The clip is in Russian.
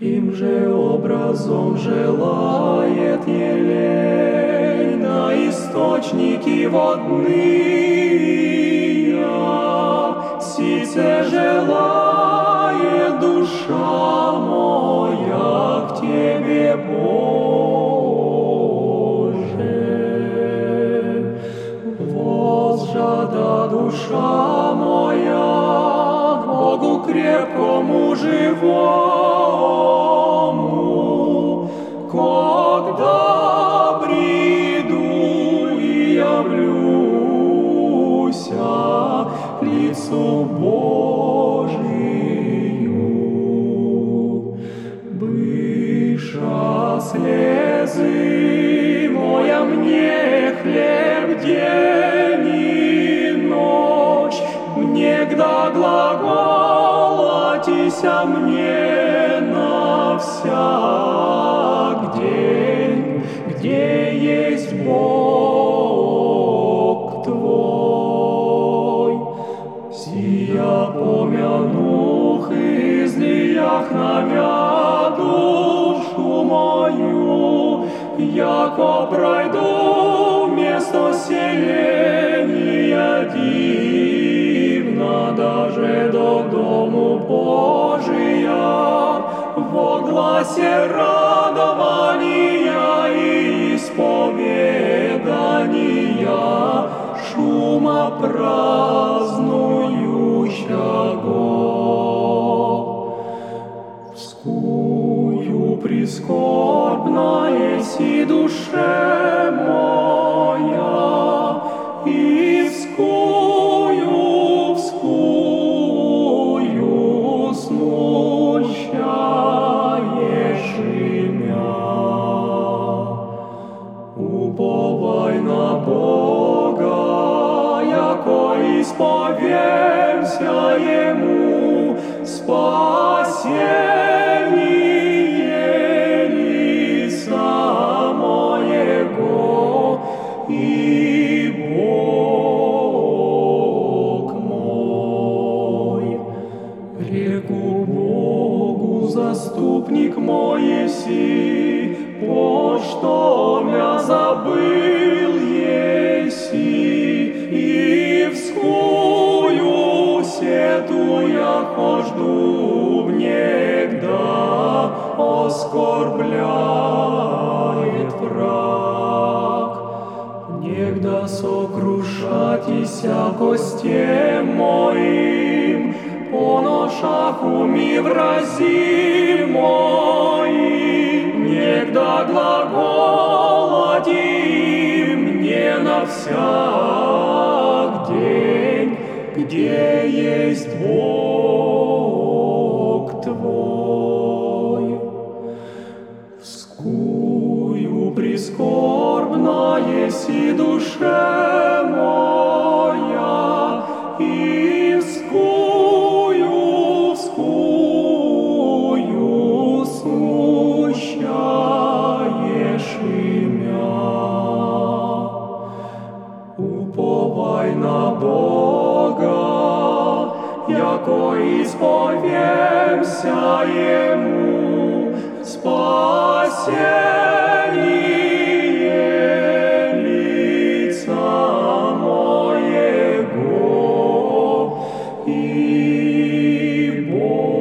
Им же образом желает елей на источники водные, сице желает душа моя к Тебе, Боже. Возжада душа моя крепкому живому, когда приду и явлюся лицу Божию. Быша слезы моя мне хлеб день и ночь, мне гда глаголатися мне на всяк день, где есть Бог Твой. Сия помянух излиях намя душу мою, яко пройду место селения гласе радования и исповедания, шума празднующего. Вскую прискорбна еси душе исповемся Ему спасение лица моего и Бог мой. Реку Богу заступник мой еси, по что мя забыл еси, оскорбляет враг. Негда сокрушатися костем моим, по ношах уми врази мои, негда глаголати мне на всяк день, где есть Бог Вскую прискорбна еси душе моя, и вскую, вскую смущаешь меня. Уповай на Бога, яко исповемся Ему, спасение лица моего и Бог.